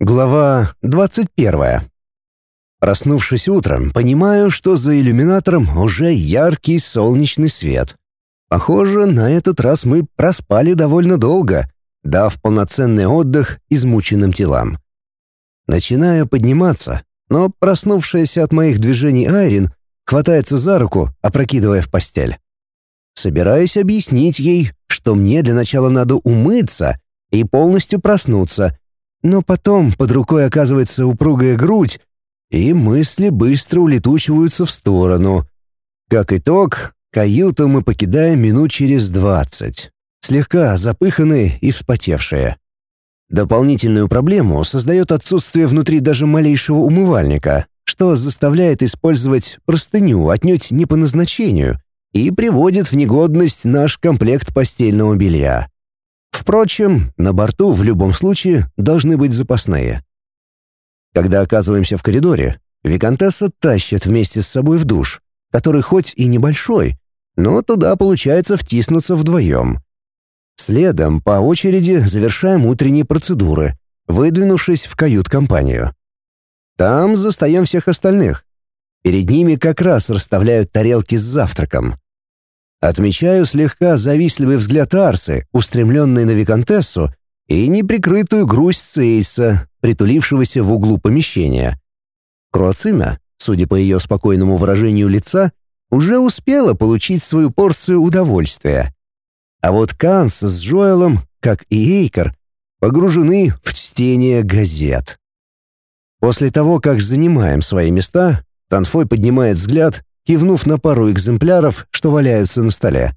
Глава 21. Проснувшись утром, понимаю, что за иллюминатором уже яркий солнечный свет. Похоже, на этот раз мы проспали довольно долго, дав полноценный отдых измученным телам. Начинаю подниматься, но проснувшаяся от моих движений Айрин хватается за руку, опрокидывая в постель. Собираюсь объяснить ей, что мне для начала надо умыться и полностью проснуться — но потом под рукой оказывается упругая грудь, и мысли быстро улетучиваются в сторону. Как итог, каюту мы покидаем минут через двадцать, слегка запыханные и вспотевшие. Дополнительную проблему создает отсутствие внутри даже малейшего умывальника, что заставляет использовать простыню отнюдь не по назначению и приводит в негодность наш комплект постельного белья. Впрочем, на борту в любом случае должны быть запасные. Когда оказываемся в коридоре, Викантесса тащит вместе с собой в душ, который хоть и небольшой, но туда получается втиснуться вдвоем. Следом по очереди завершаем утренние процедуры, выдвинувшись в кают-компанию. Там застаем всех остальных. Перед ними как раз расставляют тарелки с завтраком. Отмечаю слегка завистливый взгляд Арсы, устремленный на Викантессу, и неприкрытую грусть Сейса, притулившегося в углу помещения. Круацина, судя по ее спокойному выражению лица, уже успела получить свою порцию удовольствия. А вот Канс с Джоэлом, как и Эйкер, погружены в чтение газет. После того, как занимаем свои места, Танфой поднимает взгляд кивнув на пару экземпляров, что валяются на столе.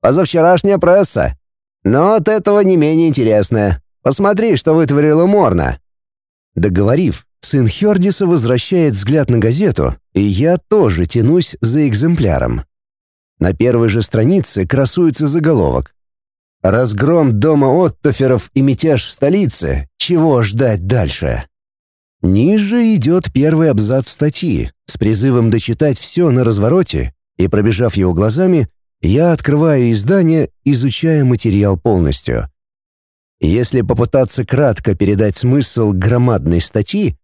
«Позавчерашняя пресса. Но от этого не менее интересная. Посмотри, что вытворила Морна». Договорив, сын Хёрдиса возвращает взгляд на газету, и я тоже тянусь за экземпляром. На первой же странице красуется заголовок. «Разгром дома Оттоферов и мятеж в столице. Чего ждать дальше?» Ниже идет первый абзац статьи с призывом дочитать все на развороте, и, пробежав его глазами, я открываю издание, изучая материал полностью. Если попытаться кратко передать смысл громадной статьи,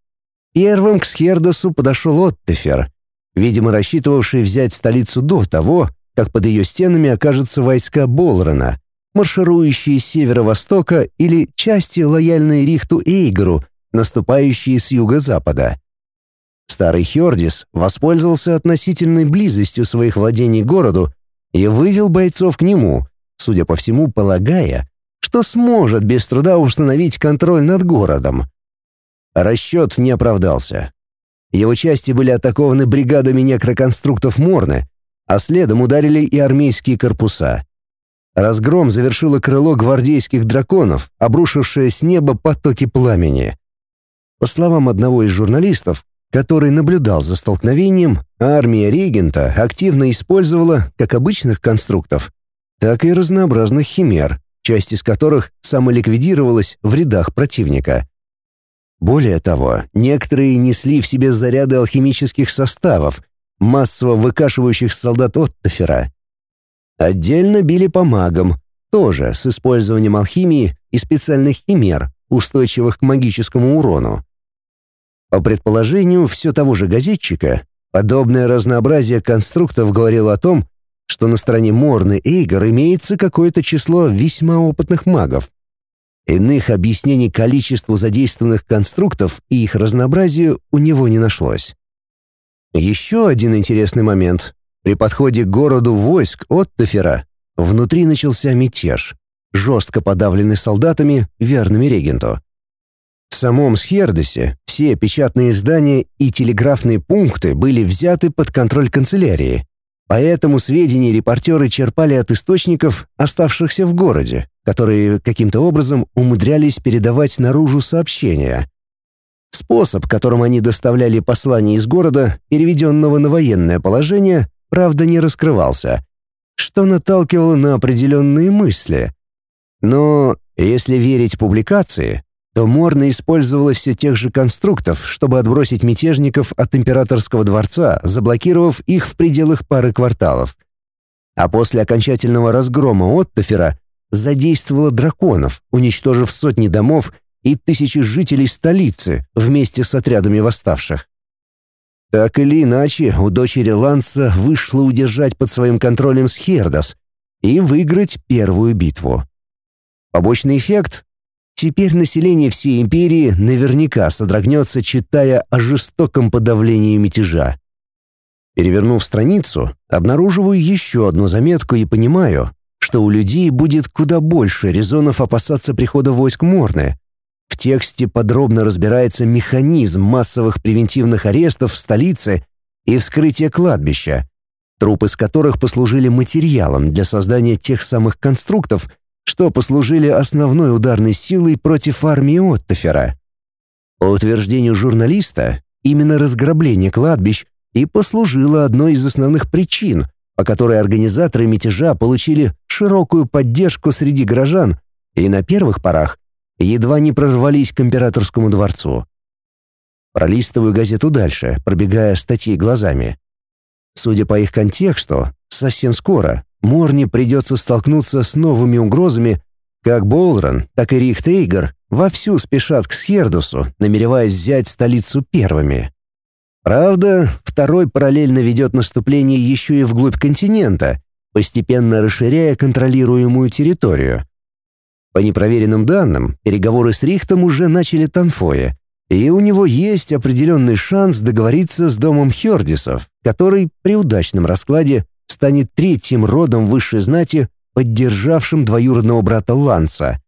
первым к Схердосу подошел Оттефер, видимо, рассчитывавший взять столицу до того, как под ее стенами окажутся войска Болрена, марширующие с северо-востока или части, лояльной Рихту Эйгору, наступающие с юго-запада. Старый Хёрдис воспользовался относительной близостью своих владений к городу и вывел бойцов к нему, судя по всему, полагая, что сможет без труда установить контроль над городом. Расчет не оправдался. Его части были атакованы бригадами некроконструктов Морны, а следом ударили и армейские корпуса. Разгром завершило крыло гвардейских драконов, обрушившее с неба потоки пламени. По словам одного из журналистов, который наблюдал за столкновением, армия регента активно использовала как обычных конструктов, так и разнообразных химер, часть из которых самоликвидировалась в рядах противника. Более того, некоторые несли в себе заряды алхимических составов, массово выкашивающих солдат Оттофера. Отдельно били по магам, тоже с использованием алхимии и специальных химер, устойчивых к магическому урону. По предположению все того же газетчика, подобное разнообразие конструктов говорило о том, что на стороне Морны Эйгор имеется какое-то число весьма опытных магов. Иных объяснений количеству задействованных конструктов и их разнообразию у него не нашлось. Еще один интересный момент. При подходе к городу войск Оттофера внутри начался мятеж, жестко подавленный солдатами, верными регенту. В самом Схердесе все печатные издания и телеграфные пункты были взяты под контроль канцелярии, поэтому сведения репортеры черпали от источников, оставшихся в городе, которые каким-то образом умудрялись передавать наружу сообщения. Способ, которым они доставляли послания из города, переведенного на военное положение, правда не раскрывался, что наталкивало на определенные мысли. Но, если верить публикации, то Морна использовала все тех же конструктов, чтобы отбросить мятежников от императорского дворца, заблокировав их в пределах пары кварталов. А после окончательного разгрома Оттофера задействовала драконов, уничтожив сотни домов и тысячи жителей столицы вместе с отрядами восставших. Так или иначе, у дочери Ланса вышло удержать под своим контролем Схердос и выиграть первую битву. Побочный эффект Теперь население всей империи наверняка содрогнется, читая о жестоком подавлении мятежа. Перевернув страницу, обнаруживаю еще одну заметку и понимаю, что у людей будет куда больше резонов опасаться прихода войск Морны. В тексте подробно разбирается механизм массовых превентивных арестов в столице и вскрытие кладбища, трупы с которых послужили материалом для создания тех самых конструктов, что послужили основной ударной силой против армии Оттофера. По утверждению журналиста, именно разграбление кладбищ и послужило одной из основных причин, по которой организаторы мятежа получили широкую поддержку среди горожан и на первых порах едва не прорвались к императорскому дворцу. Пролистываю газету дальше, пробегая статьи глазами. Судя по их контексту, совсем скоро Морне придется столкнуться с новыми угрозами, как Болран, так и Рихтейгер вовсю спешат к Схердусу, намереваясь взять столицу первыми. Правда, второй параллельно ведет наступление еще и вглубь континента, постепенно расширяя контролируемую территорию. По непроверенным данным, переговоры с Рихтом уже начали Танфое, и у него есть определенный шанс договориться с домом Хердисов, который при удачном раскладе станет третьим родом высшей знати, поддержавшим двоюродного брата Ланца.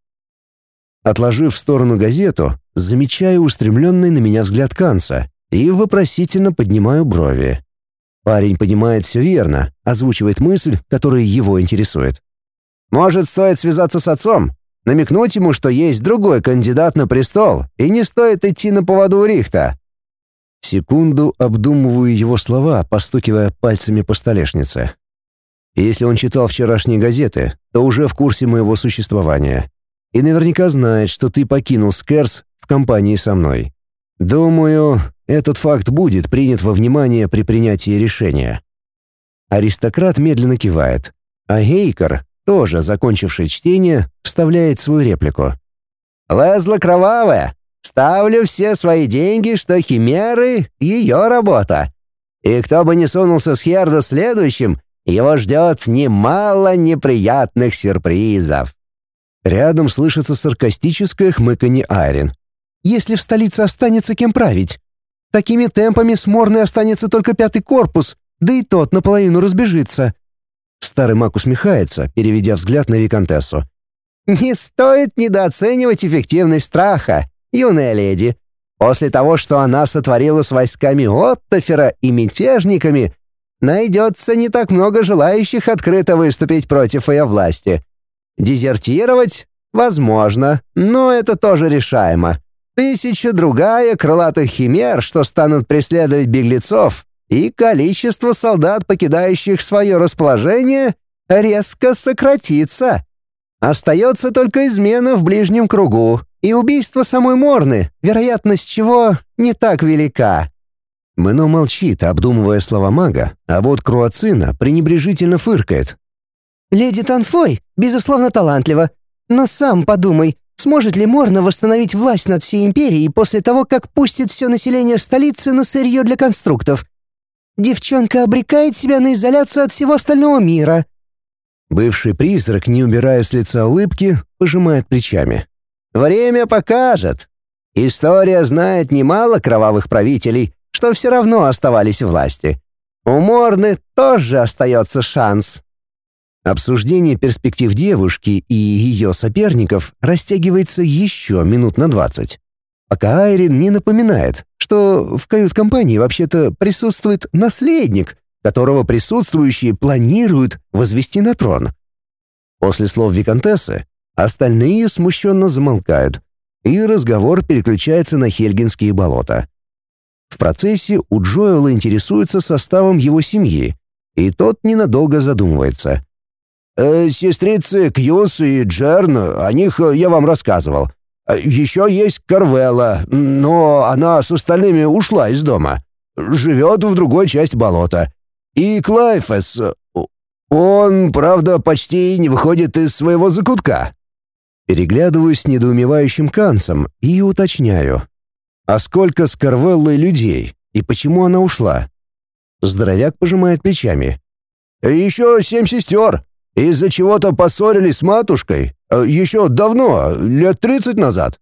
Отложив в сторону газету, замечаю устремленный на меня взгляд Канца и вопросительно поднимаю брови. Парень понимает все верно, озвучивает мысль, которая его интересует. «Может, стоит связаться с отцом? Намекнуть ему, что есть другой кандидат на престол, и не стоит идти на поводу Рихта?» Секунду обдумываю его слова, постукивая пальцами по столешнице. Если он читал вчерашние газеты, то уже в курсе моего существования. И наверняка знает, что ты покинул Скерс в компании со мной. Думаю, этот факт будет принят во внимание при принятии решения. Аристократ медленно кивает, а Гейкер, тоже закончивший чтение, вставляет свою реплику. «Лезла кровавая! Ставлю все свои деньги, что химеры — ее работа. И кто бы ни сунулся с Херда следующим, его ждет немало неприятных сюрпризов». Рядом слышится саркастическое хмыканье Айрин. «Если в столице останется кем править? Такими темпами с Морной останется только пятый корпус, да и тот наполовину разбежится». Старый маг усмехается, переведя взгляд на Викантессу. «Не стоит недооценивать эффективность страха, юная леди. После того, что она сотворила с войсками Оттофера и мятежниками, найдется не так много желающих открыто выступить против ее власти. Дезертировать? Возможно, но это тоже решаемо. Тысяча другая крылатых химер, что станут преследовать беглецов, и количество солдат, покидающих свое расположение, резко сократится. Остается только измена в ближнем кругу и убийство самой Морны, вероятность чего не так велика. Мэно молчит, обдумывая слова мага, а вот Круацина пренебрежительно фыркает. «Леди Танфой, безусловно, талантлива. Но сам подумай, сможет ли Морна восстановить власть над всей империей после того, как пустит все население столицы на сырье для конструктов? Девчонка обрекает себя на изоляцию от всего остального мира». Бывший призрак, не убирая с лица улыбки, пожимает плечами. «Время покажет. История знает немало кровавых правителей, что все равно оставались в власти. У Морны тоже остается шанс. Обсуждение перспектив девушки и ее соперников растягивается еще минут на двадцать. Пока Айрин не напоминает, что в кают-компании вообще-то присутствует наследник, которого присутствующие планируют возвести на трон. После слов Викантессы остальные смущенно замолкают, и разговор переключается на Хельгинские болота. В процессе у Джоэла интересуется составом его семьи, и тот ненадолго задумывается. «Э, «Сестрицы Кьюс и Джерн, о них я вам рассказывал. Э, Еще есть Карвелла, но она с остальными ушла из дома. Живет в другой части болота. И Клайфес, он, правда, почти не выходит из своего закутка». Переглядываюсь с недоумевающим Канцем и уточняю. А сколько с Карвеллой людей? И почему она ушла? Здоровяк пожимает плечами. «Еще семь сестер. Из-за чего-то поссорились с матушкой. Э, Еще давно, лет тридцать назад».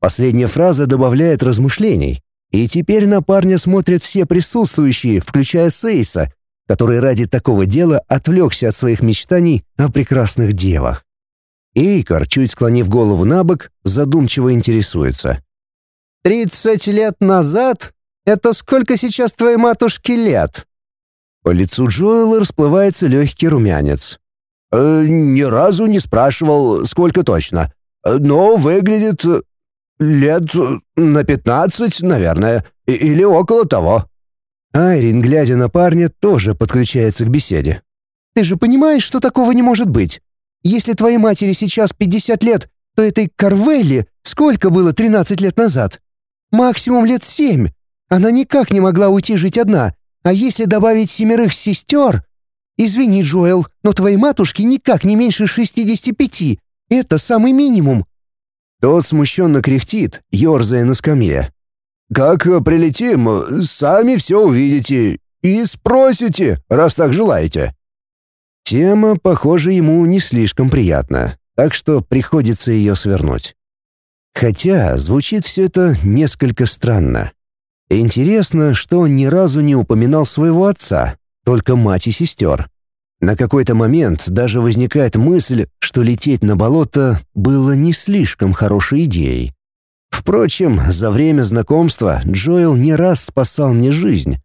Последняя фраза добавляет размышлений. И теперь на парня смотрят все присутствующие, включая Сейса, который ради такого дела отвлекся от своих мечтаний о прекрасных девах. Эйкар, чуть склонив голову на бок, задумчиво интересуется. «Тридцать лет назад? Это сколько сейчас твоей матушке лет?» По лицу Джоэла расплывается легкий румянец. «Э, «Ни разу не спрашивал, сколько точно. Но выглядит лет на пятнадцать, наверное, или около того». Айрин, глядя на парня, тоже подключается к беседе. «Ты же понимаешь, что такого не может быть? Если твоей матери сейчас 50 лет, то этой Карвелли сколько было 13 лет назад? Максимум лет семь. Она никак не могла уйти жить одна. А если добавить семерых сестер... Извини, Джоэл, но твоей матушке никак не меньше 65. Это самый минимум. Тот смущенно кряхтит, ерзая на скамье. «Как прилетим, сами все увидите и спросите, раз так желаете». Тема, похоже, ему не слишком приятна, так что приходится ее свернуть. Хотя звучит все это несколько странно. Интересно, что он ни разу не упоминал своего отца, только мать и сестер. На какой-то момент даже возникает мысль, что лететь на болото было не слишком хорошей идеей. Впрочем, за время знакомства Джоэл не раз спасал мне жизнь.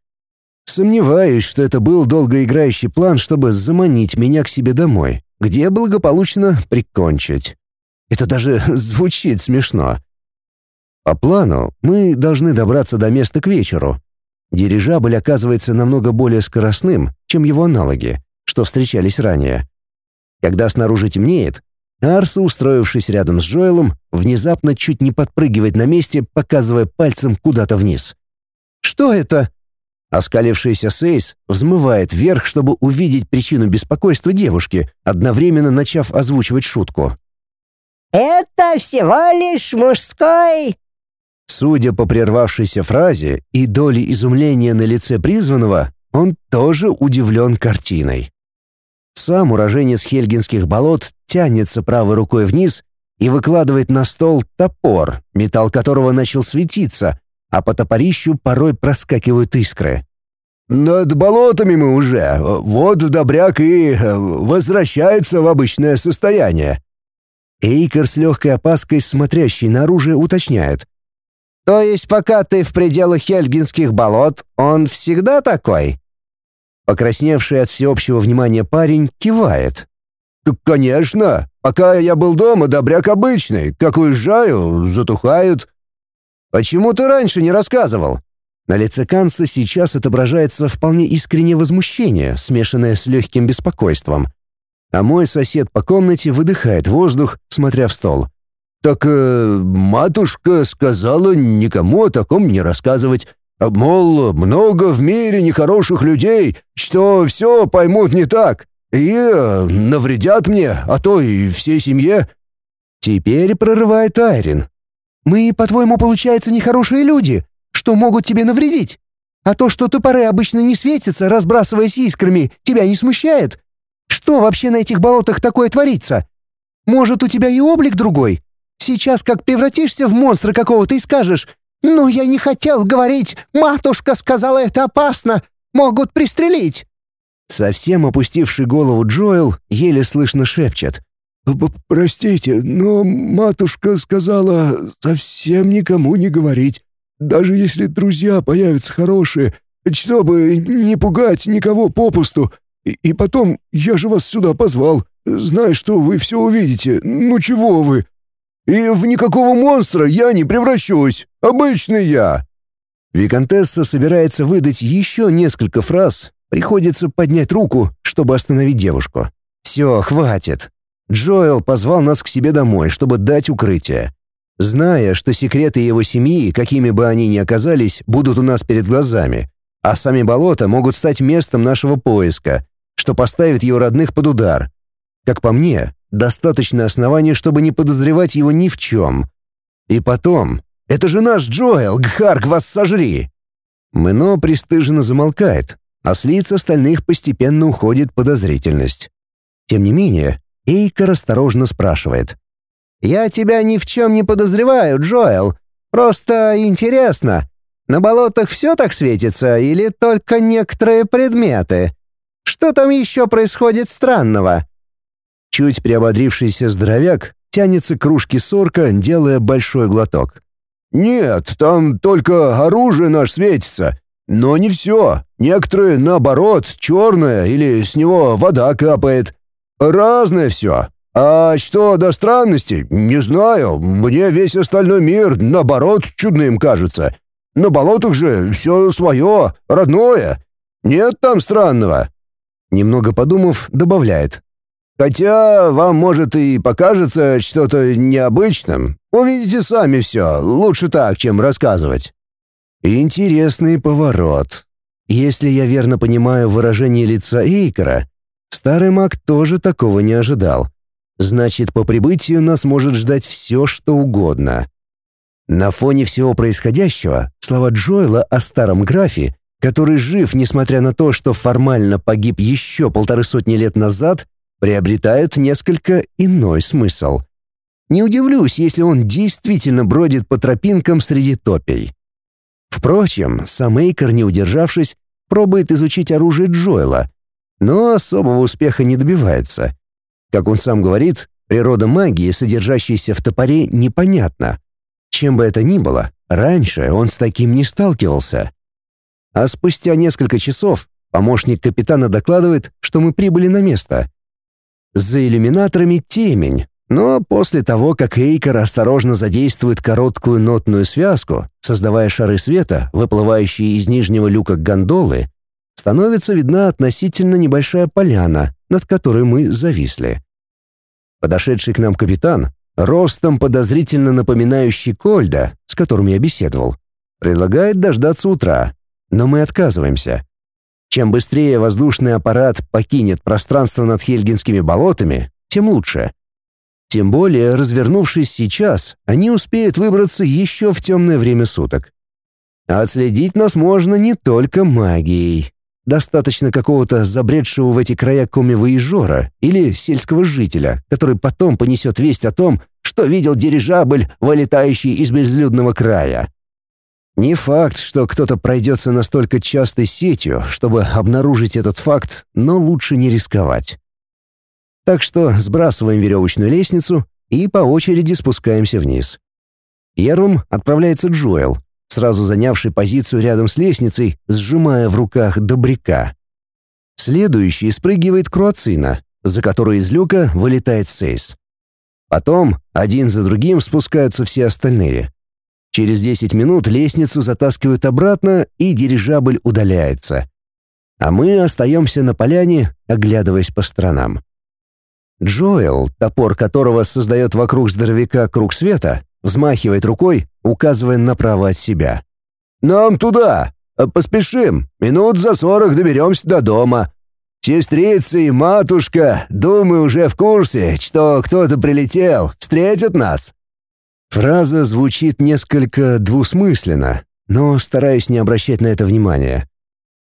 Сомневаюсь, что это был долгоиграющий план, чтобы заманить меня к себе домой, где благополучно прикончить. Это даже звучит смешно. По плану мы должны добраться до места к вечеру. Дирижабль оказывается намного более скоростным, чем его аналоги, что встречались ранее. Когда снаружи темнеет, Арса, устроившись рядом с Джоэлом, внезапно чуть не подпрыгивает на месте, показывая пальцем куда-то вниз. «Что это?» Оскалившийся Сейс взмывает вверх, чтобы увидеть причину беспокойства девушки, одновременно начав озвучивать шутку. «Это всего лишь мужской...» Судя по прервавшейся фразе и доле изумления на лице призванного, он тоже удивлен картиной. Сам уроженец Хельгинских болот тянется правой рукой вниз и выкладывает на стол топор, металл которого начал светиться, а по топорищу порой проскакивают искры. «Над болотами мы уже, вот добряк и э, возвращается в обычное состояние». Эйкер с легкой опаской, смотрящий на оружие, уточняет. «То есть пока ты в пределах Хельгинских болот, он всегда такой?» Покрасневший от всеобщего внимания парень кивает. «Конечно. Пока я был дома, добряк обычный. Как уезжаю, затухают. «Почему ты раньше не рассказывал?» На лице Канса сейчас отображается вполне искреннее возмущение, смешанное с легким беспокойством. А мой сосед по комнате выдыхает воздух, смотря в стол. «Так э, матушка сказала никому о таком не рассказывать. Мол, много в мире нехороших людей, что все поймут не так, и э, навредят мне, а то и всей семье». Теперь прорывает Айрин. Мы, по-твоему, получается, нехорошие люди, что могут тебе навредить? А то, что топоры обычно не светятся, разбрасываясь искрами, тебя не смущает? Что вообще на этих болотах такое творится? Может, у тебя и облик другой? Сейчас как превратишься в монстра какого-то и скажешь, «Ну, я не хотел говорить, матушка сказала, это опасно, могут пристрелить». Совсем опустивший голову Джоэл еле слышно шепчет. «Простите, но матушка сказала совсем никому не говорить, даже если друзья появятся хорошие, чтобы не пугать никого попусту. И, и потом, я же вас сюда позвал, зная, что вы все увидите. Ну чего вы? И в никакого монстра я не превращусь, обычный я». Викантесса собирается выдать еще несколько фраз, приходится поднять руку, чтобы остановить девушку. «Все, хватит. Джоэл позвал нас к себе домой, чтобы дать укрытие. Зная, что секреты его семьи, какими бы они ни оказались, будут у нас перед глазами, а сами болота могут стать местом нашего поиска, что поставит его родных под удар. Как по мне, достаточное основание, чтобы не подозревать его ни в чем. И потом, это же наш Джоэл, Гхарк, вас сожри!» Мэно пристыженно замолкает, а с лиц остальных постепенно уходит подозрительность. Тем не менее, Эйкер осторожно спрашивает. «Я тебя ни в чем не подозреваю, Джоэл. Просто интересно, на болотах все так светится или только некоторые предметы? Что там еще происходит странного?» Чуть приободрившийся здоровяк тянется к кружке сорка, делая большой глоток. «Нет, там только оружие наш светится. Но не все. Некоторые, наоборот, черное или с него вода капает. Разное все. А что до странности, не знаю. Мне весь остальной мир, наоборот, чудным кажется. На болотах же все свое, родное. Нет там странного». Немного подумав, добавляет. «Хотя вам, может, и покажется что-то необычным. Увидите сами все. Лучше так, чем рассказывать». Интересный поворот. Если я верно понимаю выражение лица Эйкера, старый маг тоже такого не ожидал. Значит, по прибытию нас может ждать все, что угодно. На фоне всего происходящего слова Джоэла о старом графе, который жив, несмотря на то, что формально погиб еще полторы сотни лет назад, приобретают несколько иной смысл. Не удивлюсь, если он действительно бродит по тропинкам среди топей. Впрочем, сам Эйкер, не удержавшись, пробует изучить оружие Джоэла, но особого успеха не добивается. Как он сам говорит, природа магии, содержащейся в топоре, непонятна. Чем бы это ни было, раньше он с таким не сталкивался. А спустя несколько часов помощник капитана докладывает, что мы прибыли на место. За иллюминаторами темень, но после того, как Эйкер осторожно задействует короткую нотную связку, создавая шары света, выплывающие из нижнего люка гондолы, становится видна относительно небольшая поляна, над которой мы зависли. Подошедший к нам капитан, ростом подозрительно напоминающий Кольда, с которым я беседовал, предлагает дождаться утра, но мы отказываемся. Чем быстрее воздушный аппарат покинет пространство над Хельгинскими болотами, тем лучше. Тем более, развернувшись сейчас, они успеют выбраться еще в темное время суток. Отследить нас можно не только магией. Достаточно какого-то забредшего в эти края коми-воежора или сельского жителя, который потом понесет весть о том, что видел дирижабль, вылетающий из безлюдного края. Не факт, что кто-то пройдется настолько частой сетью, чтобы обнаружить этот факт, но лучше не рисковать. Так что сбрасываем веревочную лестницу и по очереди спускаемся вниз. Первым отправляется Джоэл, сразу занявший позицию рядом с лестницей, сжимая в руках добряка. Следующий спрыгивает Круацина, за которой из люка вылетает Сейс. Потом один за другим спускаются все остальные. Через 10 минут лестницу затаскивают обратно, и дирижабль удаляется. А мы остаемся на поляне, оглядываясь по сторонам. Джоэл, топор которого создает вокруг здоровяка круг света, взмахивает рукой, указывая направо от себя. «Нам туда! Поспешим! Минут за сорок доберемся до дома. Сестрица и матушка, думаю, уже в курсе, что кто-то прилетел, встретят нас». Фраза звучит несколько двусмысленно, но стараюсь не обращать на это внимания.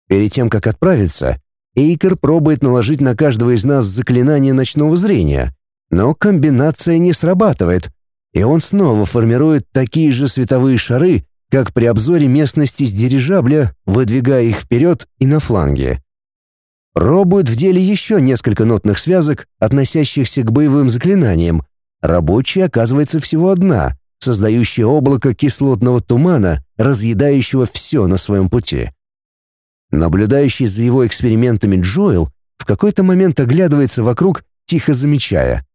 Перед тем, как отправиться, Эйкер пробует наложить на каждого из нас заклинание ночного зрения, но комбинация не срабатывает, и он снова формирует такие же световые шары, как при обзоре местности с дирижабля, выдвигая их вперед и на фланге. Пробует в деле еще несколько нотных связок, относящихся к боевым заклинаниям. Рабочая оказывается всего одна, создающая облако кислотного тумана, разъедающего все на своем пути. Наблюдающий за его экспериментами Джоэл в какой-то момент оглядывается вокруг, тихо замечая.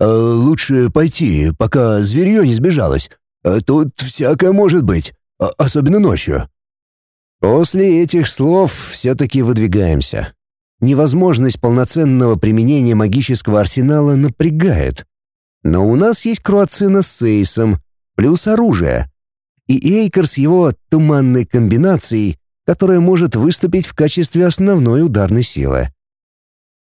«Э, «Лучше пойти, пока зверье не сбежалось. Э, тут всякое может быть, а, особенно ночью». После этих слов все-таки выдвигаемся. Невозможность полноценного применения магического арсенала напрягает. Но у нас есть Круацина с Сейсом, плюс оружие. И Эйкер с его туманной комбинацией которая может выступить в качестве основной ударной силы.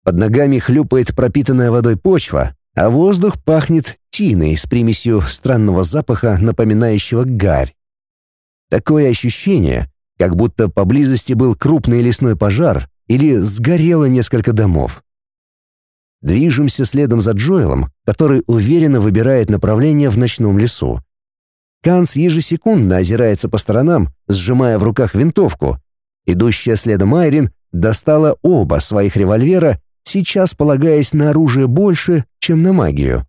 Под ногами хлюпает пропитанная водой почва, а воздух пахнет тиной с примесью странного запаха, напоминающего гарь. Такое ощущение, как будто поблизости был крупный лесной пожар или сгорело несколько домов. Движемся следом за Джоэлом, который уверенно выбирает направление в ночном лесу. Канц ежесекундно озирается по сторонам, сжимая в руках винтовку. Идущая следом Айрин достала оба своих револьвера, сейчас полагаясь на оружие больше, чем на магию.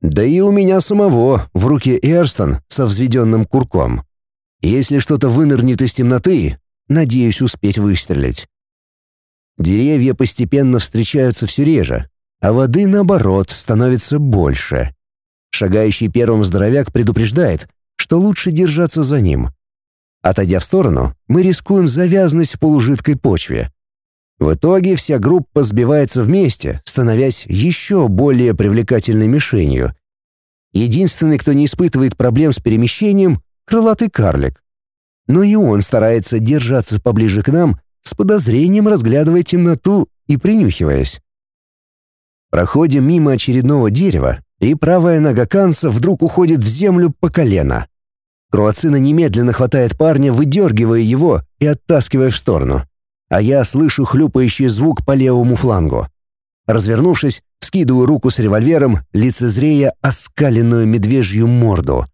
Да и у меня самого в руке Эрстон со взведенным курком. Если что-то вынырнет из темноты, надеюсь успеть выстрелить. Деревья постепенно встречаются все реже, а воды, наоборот, становится больше. Шагающий первым здоровяк предупреждает, что лучше держаться за ним. Отойдя в сторону, мы рискуем завязнуть в полужидкой почве. В итоге вся группа сбивается вместе, становясь еще более привлекательной мишенью. Единственный, кто не испытывает проблем с перемещением — крылатый карлик. Но и он старается держаться поближе к нам, с подозрением разглядывая темноту и принюхиваясь. Проходим мимо очередного дерева, и правая нога Канца вдруг уходит в землю по колено. Круацина немедленно хватает парня, выдергивая его и оттаскивая в сторону. А я слышу хлюпающий звук по левому флангу. Развернувшись, скидываю руку с револьвером, лицезрея оскаленную медвежью морду.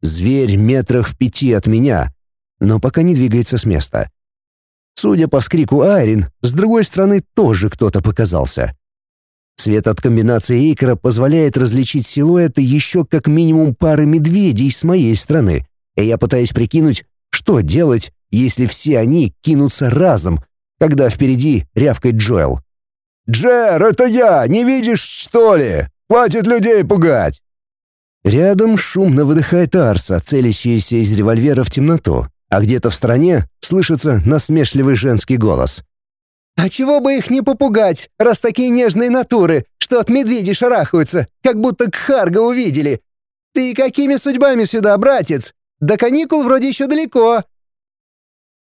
Зверь метрах в пяти от меня, но пока не двигается с места. Судя по вскрику Айрин, с другой стороны тоже кто-то показался. Свет от комбинации Эйкера позволяет различить силуэты еще как минимум пары медведей с моей стороны, и я пытаюсь прикинуть, что делать, если все они кинутся разом, когда впереди рявкает Джоэл. «Джер, это я! Не видишь, что ли? Хватит людей пугать!» Рядом шумно выдыхает Арса, целящаяся из револьвера в темноту а где-то в стороне слышится насмешливый женский голос. «А чего бы их не попугать, раз такие нежные натуры, что от медведей шарахаются, как будто Кхарга увидели? Ты какими судьбами сюда, братец? До каникул вроде еще далеко».